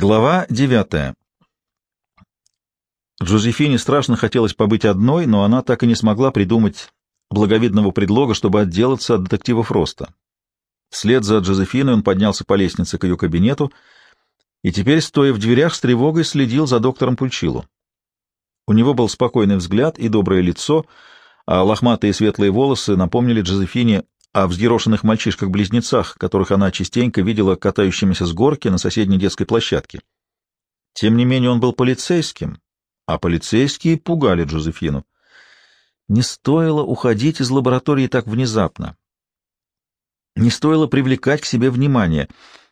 Глава девятая. Джозефине страшно хотелось побыть одной, но она так и не смогла придумать благовидного предлога, чтобы отделаться от детектива Фроста. Вслед за Джозефиной он поднялся по лестнице к ее кабинету и теперь, стоя в дверях, с тревогой следил за доктором Пульчилу. У него был спокойный взгляд и доброе лицо, а лохматые светлые волосы напомнили Джозефине о взъерошенных мальчишках-близнецах, которых она частенько видела катающимися с горки на соседней детской площадке. Тем не менее он был полицейским, а полицейские пугали Джозефину. Не стоило уходить из лаборатории так внезапно. Не стоило привлекать к себе внимание,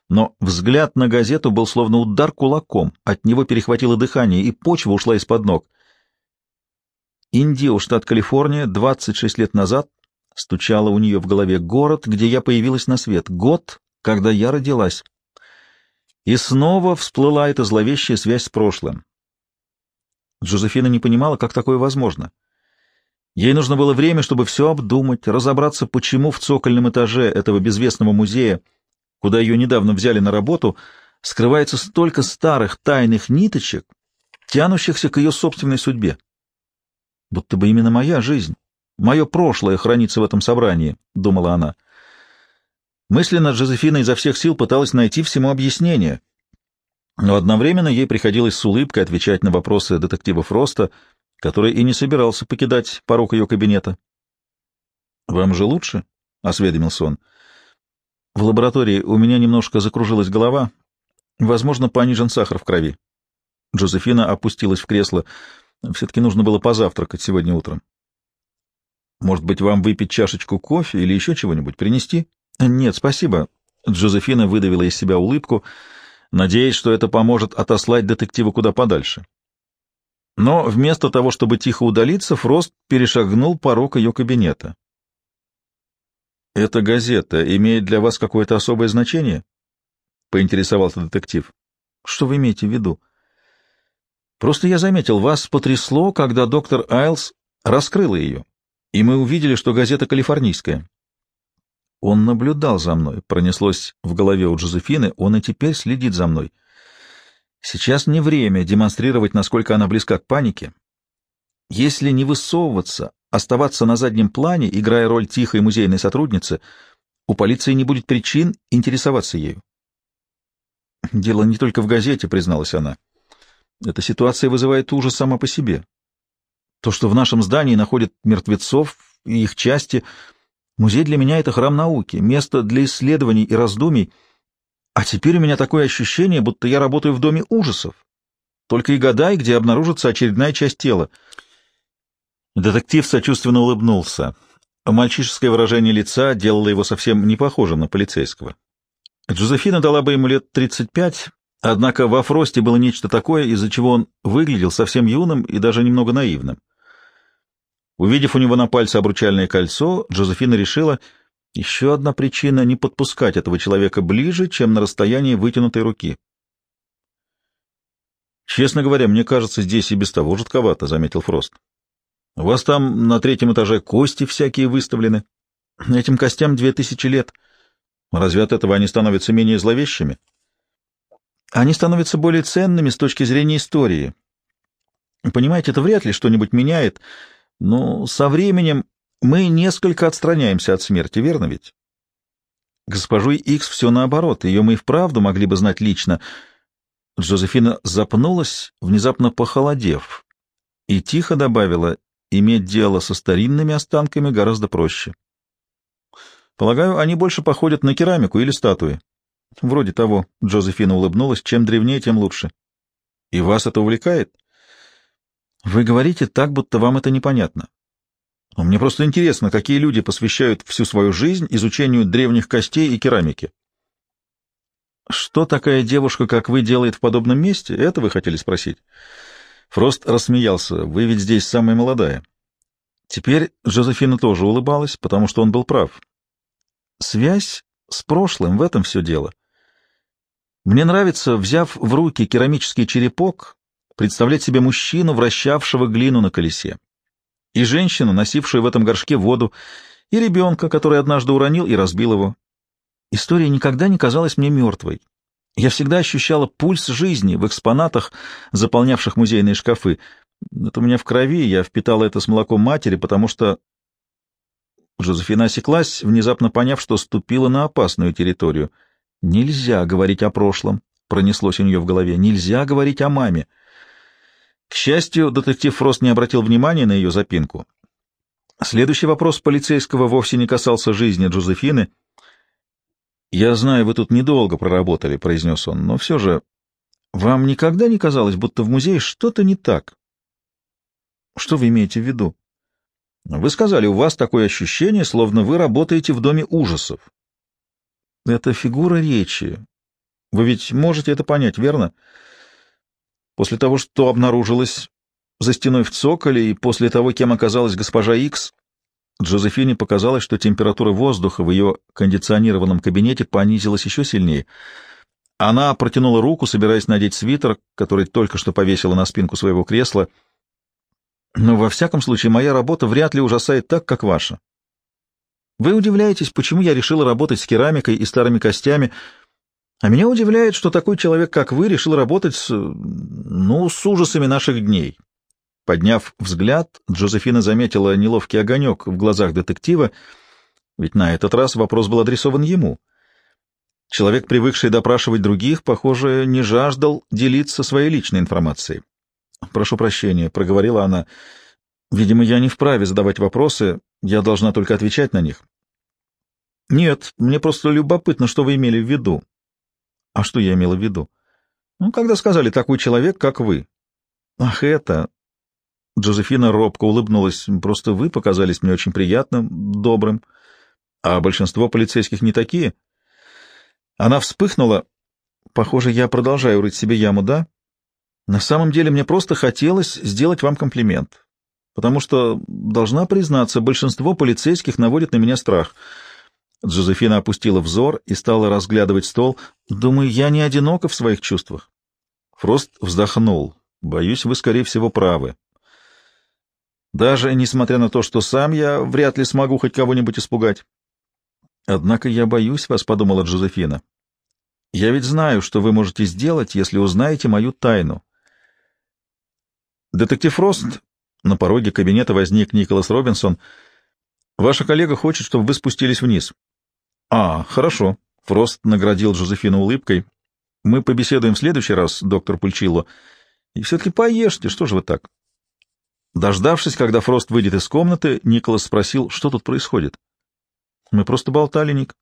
но взгляд на газету был словно удар кулаком, от него перехватило дыхание, и почва ушла из-под ног. Индио, штат Калифорния, 26 лет назад стучало у нее в голове. Город, где я появилась на свет. Год, когда я родилась. И снова всплыла эта зловещая связь с прошлым. Джозефина не понимала, как такое возможно. Ей нужно было время, чтобы все обдумать, разобраться, почему в цокольном этаже этого безвестного музея, куда ее недавно взяли на работу, скрывается столько старых тайных ниточек, тянущихся к ее собственной судьбе. Будто бы именно моя жизнь Мое прошлое хранится в этом собрании, — думала она. Мысленно Джозефина изо всех сил пыталась найти всему объяснение, но одновременно ей приходилось с улыбкой отвечать на вопросы детектива Фроста, который и не собирался покидать порог ее кабинета. — Вам же лучше? — осведомился он. — В лаборатории у меня немножко закружилась голова. Возможно, понижен сахар в крови. Джозефина опустилась в кресло. Все-таки нужно было позавтракать сегодня утром. Может быть, вам выпить чашечку кофе или еще чего-нибудь принести? Нет, спасибо. Джозефина выдавила из себя улыбку, надеясь, что это поможет отослать детектива куда подальше. Но вместо того, чтобы тихо удалиться, Фрост перешагнул порог ее кабинета. «Эта газета имеет для вас какое-то особое значение?» — поинтересовался детектив. «Что вы имеете в виду?» «Просто я заметил, вас потрясло, когда доктор Айлс раскрыла ее и мы увидели, что газета калифорнийская. Он наблюдал за мной, пронеслось в голове у Джозефины, он и теперь следит за мной. Сейчас не время демонстрировать, насколько она близка к панике. Если не высовываться, оставаться на заднем плане, играя роль тихой музейной сотрудницы, у полиции не будет причин интересоваться ею. Дело не только в газете, призналась она. Эта ситуация вызывает ужас сама по себе. То, что в нашем здании находят мертвецов и их части, музей для меня — это храм науки, место для исследований и раздумий. А теперь у меня такое ощущение, будто я работаю в доме ужасов. Только и гадай, где обнаружится очередная часть тела. Детектив сочувственно улыбнулся. Мальчишеское выражение лица делало его совсем не похожим на полицейского. Джозефина дала бы ему лет тридцать пять, однако во Фросте было нечто такое, из-за чего он выглядел совсем юным и даже немного наивным. Увидев у него на пальце обручальное кольцо, Джозефина решила, еще одна причина не подпускать этого человека ближе, чем на расстоянии вытянутой руки. «Честно говоря, мне кажется, здесь и без того жутковато», — заметил Фрост. «У вас там на третьем этаже кости всякие выставлены. Этим костям две тысячи лет. Разве от этого они становятся менее зловещими?» «Они становятся более ценными с точки зрения истории. Понимаете, это вряд ли что-нибудь меняет». Но со временем мы несколько отстраняемся от смерти, верно ведь? Госпожу Икс все наоборот, ее мы и вправду могли бы знать лично. Джозефина запнулась, внезапно похолодев, и тихо добавила, иметь дело со старинными останками гораздо проще. Полагаю, они больше походят на керамику или статуи. Вроде того, Джозефина улыбнулась, чем древнее, тем лучше. И вас это увлекает? — вы говорите так, будто вам это непонятно. Но мне просто интересно, какие люди посвящают всю свою жизнь изучению древних костей и керамики. Что такая девушка, как вы, делает в подобном месте? Это вы хотели спросить? Фрост рассмеялся. Вы ведь здесь самая молодая. Теперь Жозефина тоже улыбалась, потому что он был прав. Связь с прошлым, в этом все дело. Мне нравится, взяв в руки керамический черепок, представлять себе мужчину, вращавшего глину на колесе, и женщину, носившую в этом горшке воду, и ребенка, который однажды уронил и разбил его. История никогда не казалась мне мертвой. Я всегда ощущала пульс жизни в экспонатах, заполнявших музейные шкафы. Это у меня в крови, я впитала это с молоком матери, потому что... Жозефина осеклась, внезапно поняв, что ступила на опасную территорию. Нельзя говорить о прошлом, пронеслось у нее в голове. Нельзя говорить о маме. К счастью, детектив Фрост не обратил внимания на ее запинку. Следующий вопрос полицейского вовсе не касался жизни Джозефины. «Я знаю, вы тут недолго проработали», — произнес он, — «но все же вам никогда не казалось, будто в музее что-то не так?» «Что вы имеете в виду?» «Вы сказали, у вас такое ощущение, словно вы работаете в доме ужасов». «Это фигура речи. Вы ведь можете это понять, верно?» После того, что обнаружилось за стеной в цоколе, и после того, кем оказалась госпожа Икс, Джозефине показалось, что температура воздуха в ее кондиционированном кабинете понизилась еще сильнее. Она протянула руку, собираясь надеть свитер, который только что повесила на спинку своего кресла. Но во всяком случае моя работа вряд ли ужасает так, как ваша. Вы удивляетесь, почему я решила работать с керамикой и старыми костями, а меня удивляет, что такой человек, как вы, решил работать с... ну, с ужасами наших дней. Подняв взгляд, Джозефина заметила неловкий огонек в глазах детектива, ведь на этот раз вопрос был адресован ему. Человек, привыкший допрашивать других, похоже, не жаждал делиться своей личной информацией. «Прошу прощения», — проговорила она. «Видимо, я не вправе задавать вопросы, я должна только отвечать на них». «Нет, мне просто любопытно, что вы имели в виду». «А что я имела в виду?» «Ну, когда сказали «такой человек, как вы». «Ах, это...» Джозефина робко улыбнулась. «Просто вы показались мне очень приятным, добрым, а большинство полицейских не такие». Она вспыхнула. «Похоже, я продолжаю рыть себе яму, да? На самом деле мне просто хотелось сделать вам комплимент, потому что, должна признаться, большинство полицейских наводит на меня страх». Джозефина опустила взор и стала разглядывать стол. «Думаю, я не одинока в своих чувствах». Фрост вздохнул. «Боюсь, вы, скорее всего, правы. Даже несмотря на то, что сам я вряд ли смогу хоть кого-нибудь испугать. Однако я боюсь вас, — подумала Джозефина. Я ведь знаю, что вы можете сделать, если узнаете мою тайну. Детектив Рост, на пороге кабинета возник Николас Робинсон. Ваша коллега хочет, чтобы вы спустились вниз. А, хорошо. Фрост наградил Джозефину улыбкой. Мы побеседуем в следующий раз, доктор Пульчилло. И все-таки поешьте, что же вы так? Дождавшись, когда Фрост выйдет из комнаты, Николас спросил, что тут происходит. Мы просто болтали, Ник.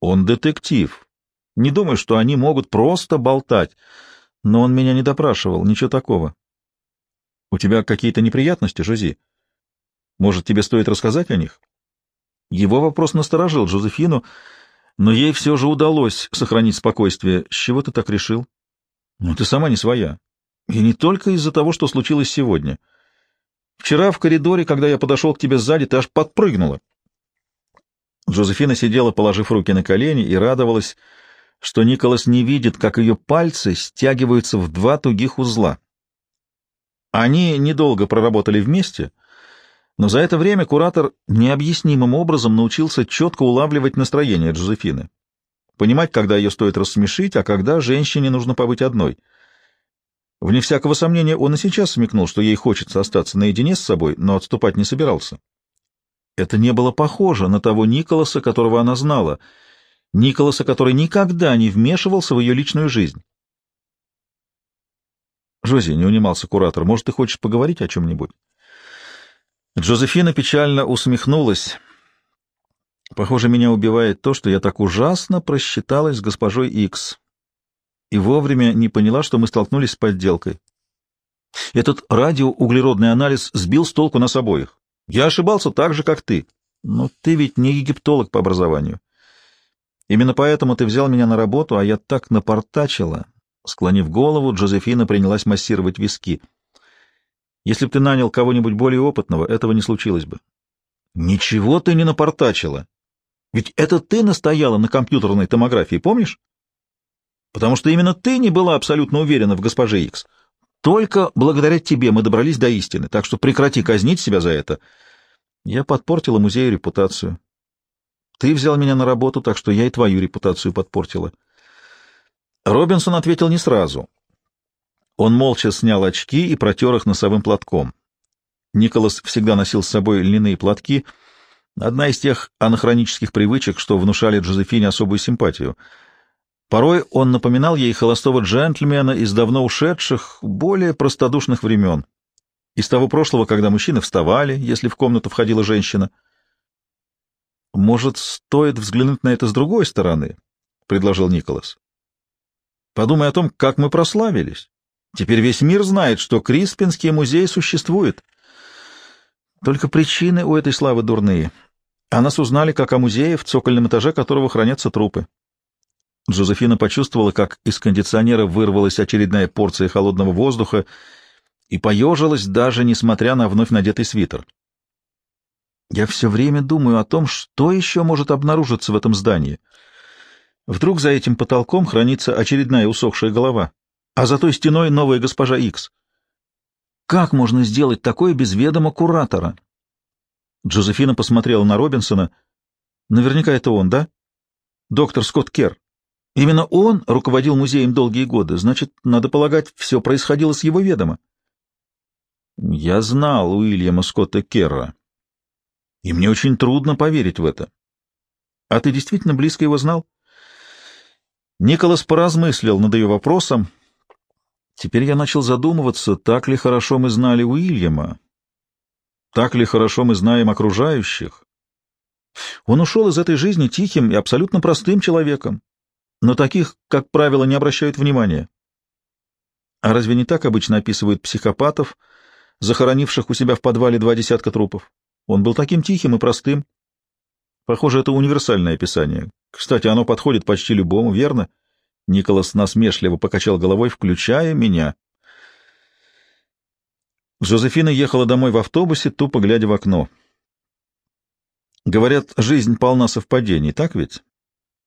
Он детектив. Не думаю, что они могут просто болтать. Но он меня не допрашивал, ничего такого. У тебя какие-то неприятности, Жози? Может, тебе стоит рассказать о них? Его вопрос насторожил Джозефину, но ей все же удалось сохранить спокойствие. С чего ты так решил? Ну, ты сама не своя. И не только из-за того, что случилось сегодня — Вчера в коридоре, когда я подошел к тебе сзади, ты аж подпрыгнула. Джозефина сидела, положив руки на колени, и радовалась, что Николас не видит, как ее пальцы стягиваются в два тугих узла. Они недолго проработали вместе, но за это время куратор необъяснимым образом научился четко улавливать настроение Джозефины, понимать, когда ее стоит рассмешить, а когда женщине нужно побыть одной — Вне всякого сомнения, он и сейчас смекнул, что ей хочется остаться наедине с собой, но отступать не собирался. Это не было похоже на того Николаса, которого она знала, Николаса, который никогда не вмешивался в ее личную жизнь. Жози, не унимался куратор, может, ты хочешь поговорить о чем-нибудь? Джозефина печально усмехнулась. Похоже, меня убивает то, что я так ужасно просчиталась с госпожой Икс и вовремя не поняла, что мы столкнулись с подделкой. Этот радиоуглеродный анализ сбил с толку нас обоих. Я ошибался так же, как ты. Но ты ведь не египтолог по образованию. Именно поэтому ты взял меня на работу, а я так напортачила. Склонив голову, Джозефина принялась массировать виски. Если бы ты нанял кого-нибудь более опытного, этого не случилось бы. Ничего ты не напортачила. Ведь это ты настояла на компьютерной томографии, помнишь? потому что именно ты не была абсолютно уверена в госпоже Икс. Только благодаря тебе мы добрались до истины, так что прекрати казнить себя за это. Я подпортила музею репутацию. Ты взял меня на работу, так что я и твою репутацию подпортила. Робинсон ответил не сразу. Он молча снял очки и протер их носовым платком. Николас всегда носил с собой льняные платки, одна из тех анахронических привычек, что внушали Джозефине особую симпатию. Порой он напоминал ей холостого джентльмена из давно ушедших, более простодушных времен, из того прошлого, когда мужчины вставали, если в комнату входила женщина. «Может, стоит взглянуть на это с другой стороны?» — предложил Николас. «Подумай о том, как мы прославились. Теперь весь мир знает, что Криспинский музей существует. Только причины у этой славы дурные. О нас узнали как о музее, в цокольном этаже которого хранятся трупы. Джозефина почувствовала, как из кондиционера вырвалась очередная порция холодного воздуха и поежилась, даже несмотря на вновь надетый свитер. Я все время думаю о том, что еще может обнаружиться в этом здании. Вдруг за этим потолком хранится очередная усохшая голова, а за той стеной новая госпожа Икс. Как можно сделать такое без ведома куратора? Джозефина посмотрела на Робинсона. Наверняка это он, да? Доктор Скотт Керр. Именно он руководил музеем долгие годы. Значит, надо полагать, все происходило с его ведома. Я знал Уильяма Скотта Керра. И мне очень трудно поверить в это. А ты действительно близко его знал? Николас поразмыслил над ее вопросом. Теперь я начал задумываться, так ли хорошо мы знали Уильяма, так ли хорошо мы знаем окружающих. Он ушел из этой жизни тихим и абсолютно простым человеком, но таких, как правило, не обращают внимания. А разве не так обычно описывают психопатов, захоронивших у себя в подвале два десятка трупов? Он был таким тихим и простым. Похоже, это универсальное описание. Кстати, оно подходит почти любому, верно? — Николас насмешливо покачал головой, включая меня. Жозефина ехала домой в автобусе, тупо глядя в окно. Говорят, жизнь полна совпадений, так ведь?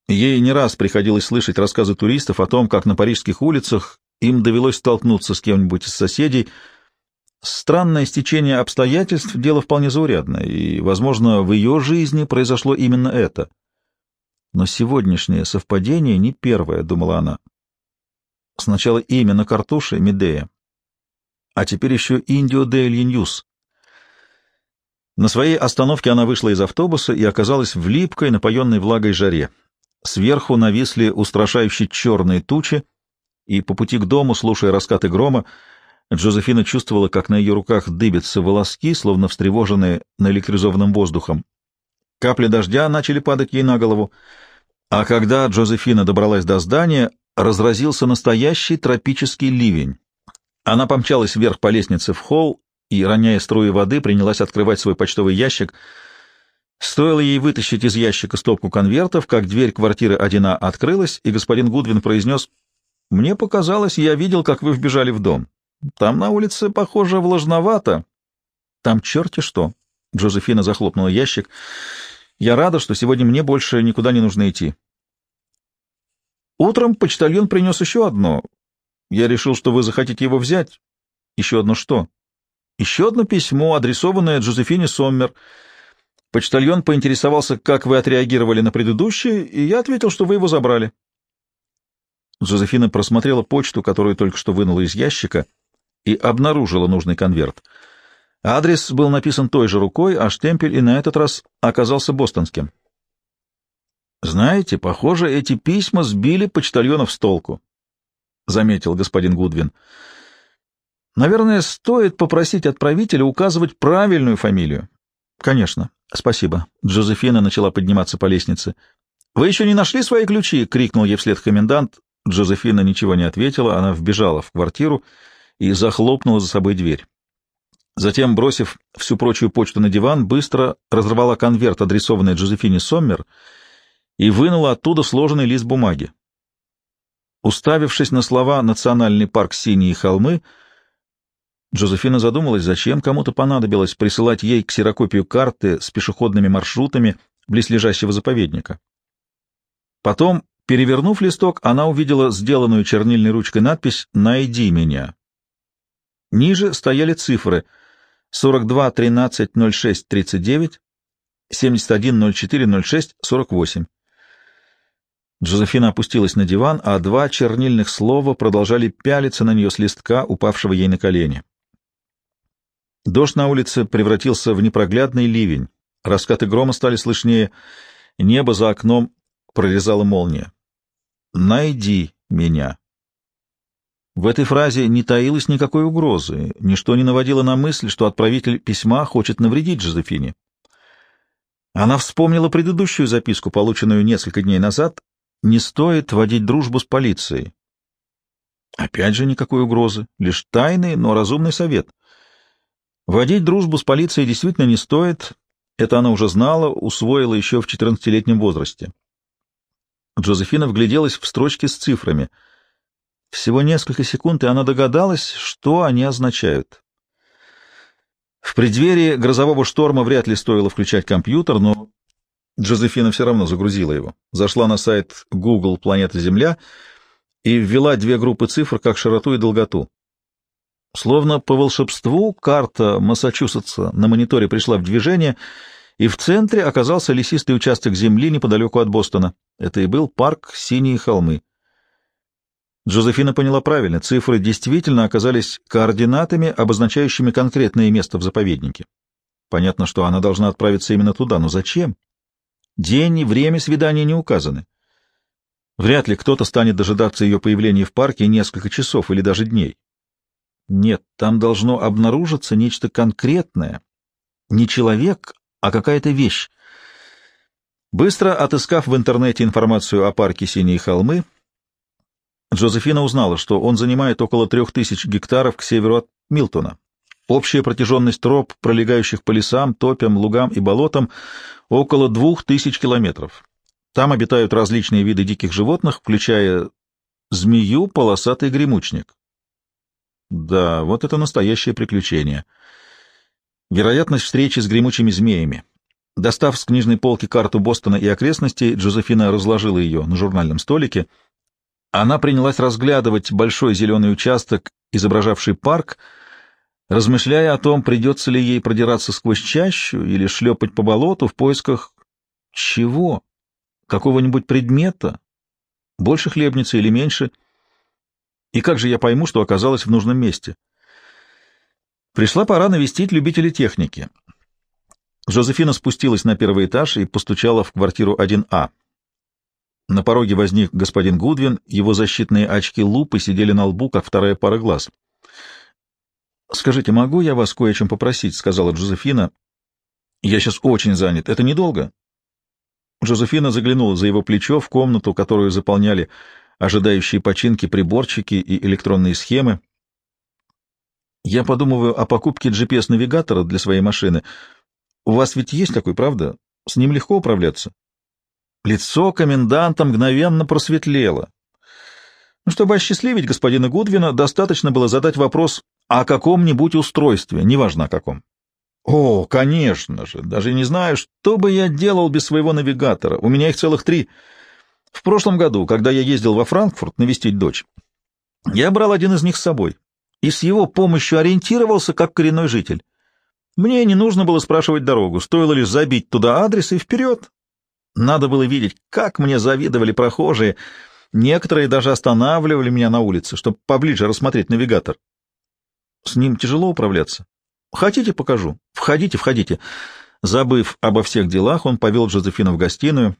Ей не раз приходилось слышать рассказы туристов о том, как на парижских улицах им довелось столкнуться с кем-нибудь из соседей. Странное стечение обстоятельств — дело вполне заурядное, и, возможно, в ее жизни произошло именно это — но сегодняшнее совпадение не первое, — думала она. Сначала имя на картуше — Медея, а теперь еще Indio Daily News. На своей остановке она вышла из автобуса и оказалась в липкой, напоенной влагой жаре. Сверху нависли устрашающие черные тучи, и по пути к дому, слушая раскаты грома, Джозефина чувствовала, как на ее руках дыбятся волоски, словно встревоженные наэлектризованным воздухом. Капли дождя начали падать ей на голову, а когда Джозефина добралась до здания, разразился настоящий тропический ливень. Она помчалась вверх по лестнице в холл и, роняя струи воды, принялась открывать свой почтовый ящик. Стоило ей вытащить из ящика стопку конвертов, как дверь квартиры Одина открылась, и господин Гудвин произнес, «Мне показалось, я видел, как вы вбежали в дом. Там на улице, похоже, влажновато». «Там черти что!» — Джозефина захлопнула ящик — я рада, что сегодня мне больше никуда не нужно идти. Утром почтальон принес еще одно. Я решил, что вы захотите его взять. Еще одно что? Еще одно письмо, адресованное Джозефине Соммер. Почтальон поинтересовался, как вы отреагировали на предыдущее, и я ответил, что вы его забрали. Джозефина просмотрела почту, которую только что вынула из ящика, и обнаружила нужный конверт — Адрес был написан той же рукой, а штемпель и на этот раз оказался бостонским. «Знаете, похоже, эти письма сбили почтальонов с толку», — заметил господин Гудвин. «Наверное, стоит попросить отправителя указывать правильную фамилию». «Конечно. Спасибо». Джозефина начала подниматься по лестнице. «Вы еще не нашли свои ключи?» — крикнул ей вслед комендант. Джозефина ничего не ответила, она вбежала в квартиру и захлопнула за собой дверь. Затем, бросив всю прочую почту на диван, быстро разорвала конверт, адресованный Джозефине Соммер, и вынула оттуда сложенный лист бумаги. Уставившись на слова «Национальный парк Синие холмы», Джозефина задумалась, зачем кому-то понадобилось присылать ей ксерокопию карты с пешеходными маршрутами близлежащего заповедника. Потом, перевернув листок, она увидела сделанную чернильной ручкой надпись «Найди меня». Ниже стояли цифры — 42 13 06 39, 71 04 06 48. Джозефина опустилась на диван, а два чернильных слова продолжали пялиться на нее с листка, упавшего ей на колени. Дождь на улице превратился в непроглядный ливень. Раскаты грома стали слышнее. Небо за окном прорезала молния. «Найди меня». В этой фразе не таилось никакой угрозы, ничто не наводило на мысль, что отправитель письма хочет навредить Жозефине. Она вспомнила предыдущую записку, полученную несколько дней назад, «Не стоит водить дружбу с полицией». Опять же никакой угрозы, лишь тайный, но разумный совет. Водить дружбу с полицией действительно не стоит, это она уже знала, усвоила еще в 14-летнем возрасте. Джозефина вгляделась в строчки с цифрами — всего несколько секунд, и она догадалась, что они означают. В преддверии грозового шторма вряд ли стоило включать компьютер, но Джозефина все равно загрузила его. Зашла на сайт Google «Планета Земля» и ввела две группы цифр, как широту и долготу. Словно по волшебству карта Массачусетса на мониторе пришла в движение, и в центре оказался лесистый участок земли неподалеку от Бостона. Это и был парк «Синие холмы». Джозефина поняла правильно, цифры действительно оказались координатами, обозначающими конкретное место в заповеднике. Понятно, что она должна отправиться именно туда, но зачем? День и время свидания не указаны. Вряд ли кто-то станет дожидаться ее появления в парке несколько часов или даже дней. Нет, там должно обнаружиться нечто конкретное. Не человек, а какая-то вещь. Быстро отыскав в интернете информацию о парке «Синие холмы», Джозефина узнала, что он занимает около трех тысяч гектаров к северу от Милтона. Общая протяженность троп, пролегающих по лесам, топям, лугам и болотам, около двух тысяч километров. Там обитают различные виды диких животных, включая змею, полосатый гремучник. Да, вот это настоящее приключение. Вероятность встречи с гремучими змеями. Достав с книжной полки карту Бостона и окрестностей, Джозефина разложила ее на журнальном столике — она принялась разглядывать большой зеленый участок, изображавший парк, размышляя о том, придется ли ей продираться сквозь чащу или шлепать по болоту в поисках чего? Какого-нибудь предмета? Больше хлебницы или меньше? И как же я пойму, что оказалась в нужном месте? Пришла пора навестить любителей техники. Жозефина спустилась на первый этаж и постучала в квартиру 1А. На пороге возник господин Гудвин, его защитные очки-лупы сидели на лбу, как вторая пара глаз. — Скажите, могу я вас кое о чем попросить? — сказала Джозефина. — Я сейчас очень занят. Это недолго? Джозефина заглянула за его плечо в комнату, которую заполняли ожидающие починки приборчики и электронные схемы. «Я подумываю о покупке GPS-навигатора для своей машины. У вас ведь есть такой, правда? С ним легко управляться?» Лицо коменданта мгновенно просветлело. Ну, чтобы осчастливить господина Гудвина, достаточно было задать вопрос о каком-нибудь устройстве, неважно о каком. О, конечно же, даже не знаю, что бы я делал без своего навигатора. У меня их целых три. В прошлом году, когда я ездил во Франкфурт навестить дочь, я брал один из них с собой и с его помощью ориентировался как коренной житель. Мне не нужно было спрашивать дорогу, стоило лишь забить туда адрес и вперед. Надо было видеть, как мне завидовали прохожие. Некоторые даже останавливали меня на улице, чтобы поближе рассмотреть навигатор. С ним тяжело управляться. Хотите, покажу. Входите, входите. Забыв обо всех делах, он повел Джозефину в гостиную.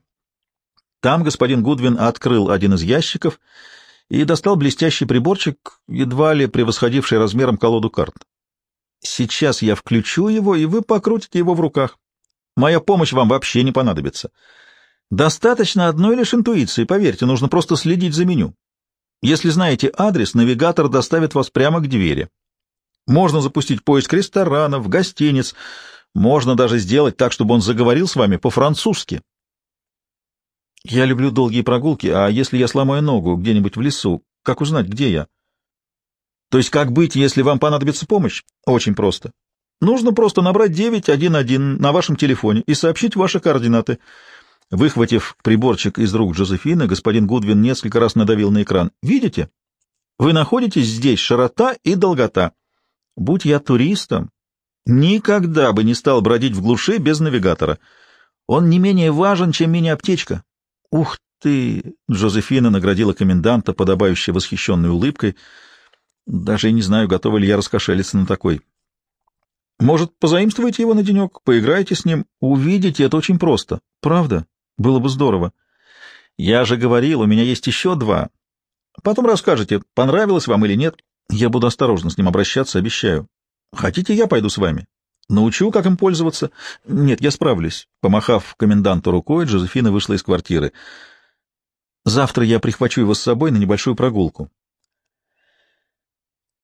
Там господин Гудвин открыл один из ящиков и достал блестящий приборчик, едва ли превосходивший размером колоду карт. Сейчас я включу его, и вы покрутите его в руках. Моя помощь вам вообще не понадобится. Достаточно одной лишь интуиции, поверьте, нужно просто следить за меню. Если знаете адрес, навигатор доставит вас прямо к двери. Можно запустить поиск ресторанов, гостиниц, можно даже сделать так, чтобы он заговорил с вами по-французски. Я люблю долгие прогулки, а если я сломаю ногу где-нибудь в лесу, как узнать, где я? То есть как быть, если вам понадобится помощь? Очень просто. Нужно просто набрать 911 на вашем телефоне и сообщить ваши координаты — Выхватив приборчик из рук Джозефины, господин Гудвин несколько раз надавил на экран. «Видите? Вы находитесь здесь широта и долгота. Будь я туристом, никогда бы не стал бродить в глуши без навигатора. Он не менее важен, чем мини-аптечка. Ух ты!» — Джозефина наградила коменданта, подобающей восхищенной улыбкой. «Даже не знаю, готова ли я раскошелиться на такой. Может, позаимствуете его на денек, поиграете с ним, увидите, это очень просто. Правда? Было бы здорово. Я же говорил, у меня есть еще два. Потом расскажете, понравилось вам или нет. Я буду осторожно с ним обращаться, обещаю. Хотите, я пойду с вами? Научу, как им пользоваться? Нет, я справлюсь. Помахав коменданту рукой, Джозефина вышла из квартиры. Завтра я прихвачу его с собой на небольшую прогулку.